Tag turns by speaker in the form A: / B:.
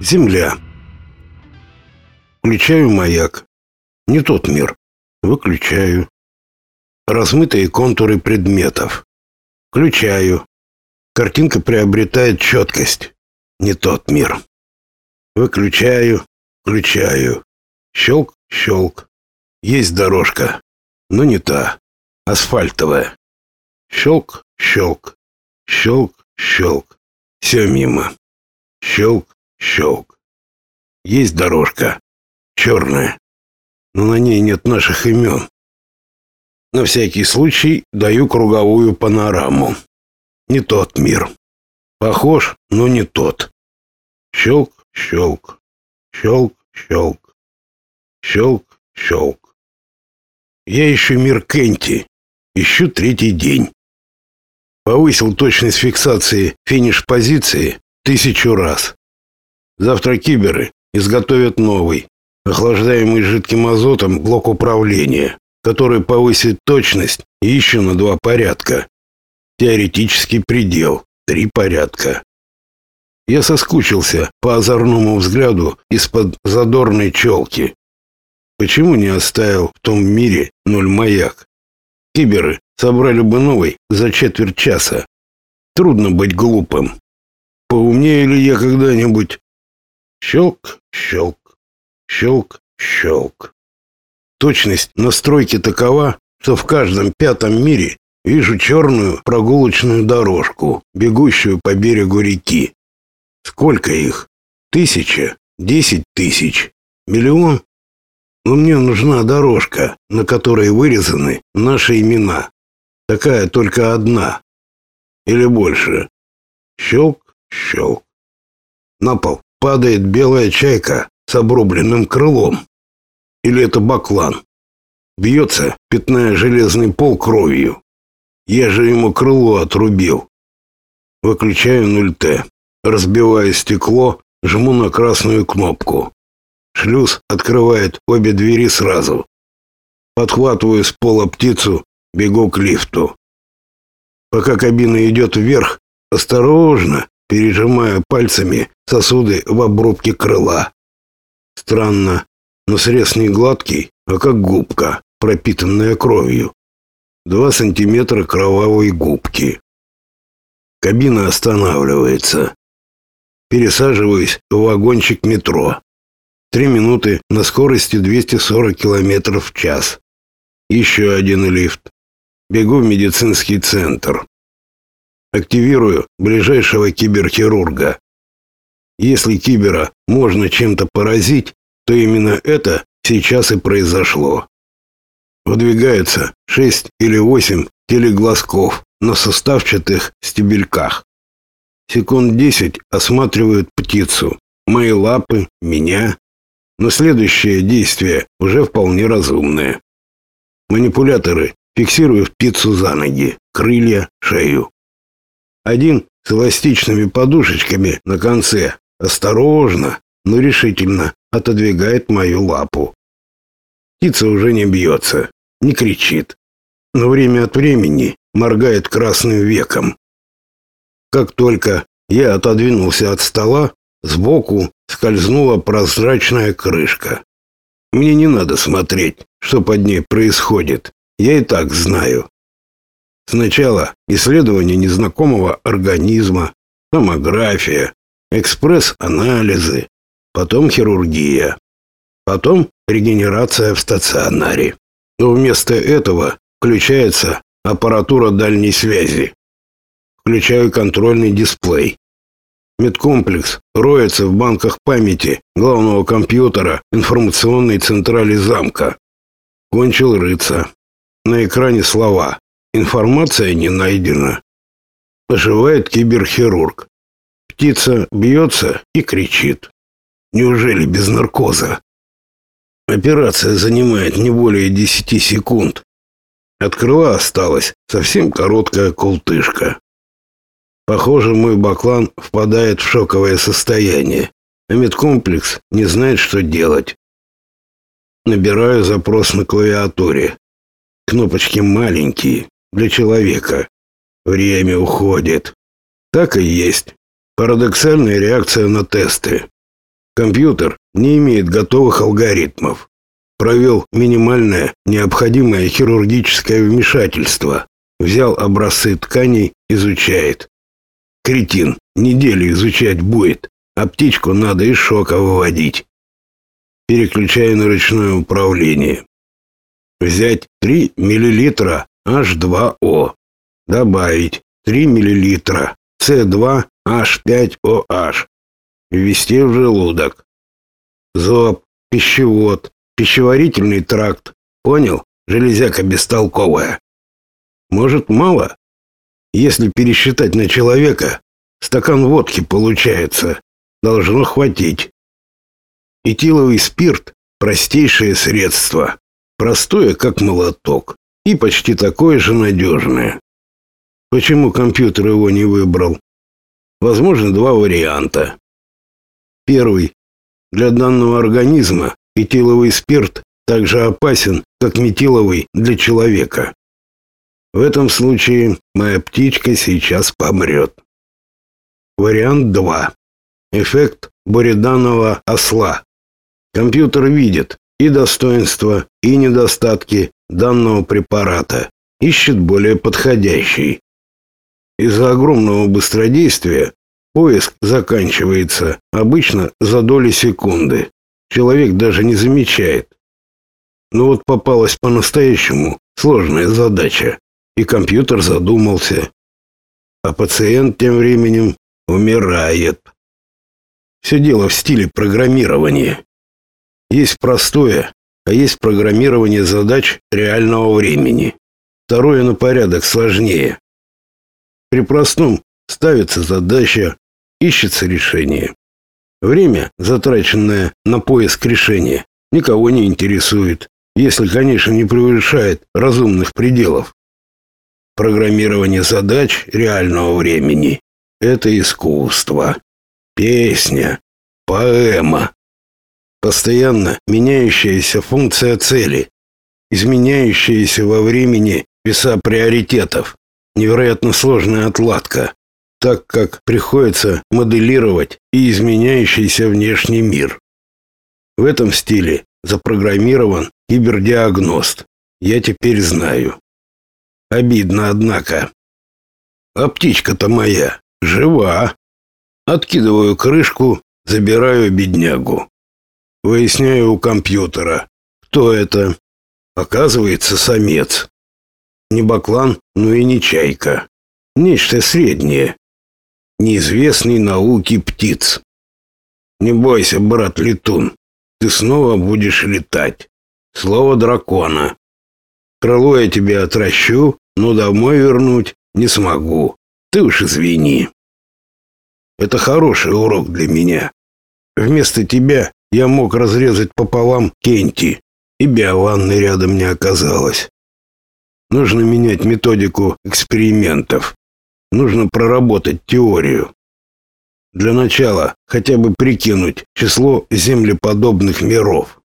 A: Земля. Включаю маяк. Не тот мир. Выключаю. Размытые контуры предметов. Включаю. Картинка приобретает четкость. Не тот мир. Выключаю, включаю. Щелк, щелк. Есть дорожка, но не та. Асфальтовая. Щелк, щелк. Щелк, щелк. Все мимо. Щелк, щелк. Есть дорожка. Черная. Но на ней нет наших имен. На всякий случай даю круговую панораму. Не тот мир. Похож, но не тот. Щелк, щелк. Щелк, щелк. Щелк, щелк. Я ищу мир Кенти. Ищу третий день. Повысил точность фиксации финиш позиции тысячу раз. Завтра киберы изготовят новый, охлаждаемый жидким азотом блок управления который повысит точность еще на два порядка. Теоретический предел – три порядка. Я соскучился по озорному взгляду из-под задорной челки. Почему не оставил в том мире ноль маяк? Киберы собрали бы новый за четверть часа. Трудно быть глупым. Поумнее ли я когда-нибудь? Щелк, щелк, щелк, щелк. Точность настройки такова, что в каждом пятом мире вижу черную прогулочную дорожку, бегущую по берегу реки. Сколько их? Тысяча? Десять тысяч? Миллион? Но мне нужна дорожка, на которой вырезаны наши имена. Такая только одна. Или больше. Щелк, щелк. На пол падает белая чайка с обрубленным крылом. Или это баклан? Бьется, пятная железный пол кровью. Я же ему крыло отрубил. Выключаю 0Т. Разбиваю стекло, жму на красную кнопку. Шлюз открывает обе двери сразу. Подхватываю с пола птицу, бегу к лифту. Пока кабина идет вверх, осторожно пережимаю пальцами сосуды в обрубке крыла. Странно, но срез не гладкий, а как губка, пропитанная кровью. Два сантиметра кровавой губки. Кабина останавливается. Пересаживаюсь в вагончик метро. Три минуты на скорости 240 км в час. Еще один лифт. Бегу в медицинский центр. Активирую ближайшего киберхирурга. Если кибера можно чем-то поразить, то именно это сейчас и произошло. Выдвигается шесть или восемь телеглазков на составчатых стебельках. Секунд десять осматривают птицу, мои лапы, меня. Но следующее действие уже вполне разумное. Манипуляторы фиксируют птицу за ноги, крылья, шею. Один с эластичными подушечками на конце осторожно, но решительно отодвигает мою лапу. Птица уже не бьется, не кричит, но время от времени моргает красным веком. Как только я отодвинулся от стола, сбоку скользнула прозрачная крышка. Мне не надо смотреть, что под ней происходит. Я и так знаю. Сначала исследование незнакомого организма, томография, экспресс-анализы, потом хирургия, потом регенерация в стационаре. Но вместо этого включается аппаратура дальней связи. Включаю контрольный дисплей. Медкомплекс роется в банках памяти главного компьютера информационной централи замка. Кончил рыться. На экране слова «Информация не найдена». Оживает киберхирург. Птица бьется и кричит. Неужели без наркоза? Операция занимает не более десяти секунд. От крыла осталась совсем короткая култышка. Похоже, мой баклан впадает в шоковое состояние, а медкомплекс не знает, что делать. Набираю запрос на клавиатуре. Кнопочки маленькие, для человека. Время уходит. Так и есть. Парадоксальная реакция на тесты. Компьютер не имеет готовых алгоритмов. Провел минимальное необходимое хирургическое вмешательство. Взял образцы тканей, изучает. Кретин, неделю изучать будет, а птичку надо из шока выводить. Переключаю на ручное управление. Взять 3 мл H2O. Добавить 3 мл C2H5OH. Ввести в желудок. Зоб, пищевод, пищеварительный тракт. Понял? Железяка бестолковая. Может, мало? Если пересчитать на человека, стакан водки получается. Должно хватить. Этиловый спирт – простейшее средство. Простое, как молоток. И почти такое же надежное. Почему компьютер его не выбрал? Возможно, два варианта. Первый. Для данного организма этиловый спирт также опасен, как метиловый для человека. В этом случае моя птичка сейчас помрет. Вариант 2. Эффект буриданного осла. Компьютер видит и достоинства, и недостатки данного препарата, ищет более подходящий. Из-за огромного быстродействия поиск заканчивается обычно за доли секунды. Человек даже не замечает. Но вот попалась по-настоящему сложная задача, и компьютер задумался. А пациент тем временем умирает. Все дело в стиле программирования. Есть простое, а есть программирование задач реального времени. Второе на порядок сложнее. При простом ставится задача, ищется решение. Время, затраченное на поиск решения, никого не интересует, если, конечно, не превышает разумных пределов. Программирование задач реального времени – это искусство, песня, поэма, постоянно меняющаяся функция цели, изменяющаяся во времени веса приоритетов, невероятно сложная отладка, так как приходится моделировать и изменяющийся внешний мир. В этом стиле запрограммирован кибердиагност. Я теперь знаю. Обидно, однако. А птичка-то моя жива. Откидываю крышку, забираю беднягу. Выясняю у компьютера, кто это. Оказывается, самец. Не баклан, но и не чайка. Нечто среднее. Неизвестный науки птиц. Не бойся, брат летун. Ты снова будешь летать. Слово дракона. Крыло я тебе отращу, но домой вернуть не смогу. Ты уж извини. Это хороший урок для меня. Вместо тебя я мог разрезать пополам Кенти, и биованны рядом не оказалось. Нужно менять методику экспериментов. Нужно проработать теорию. Для начала хотя бы прикинуть число землеподобных миров.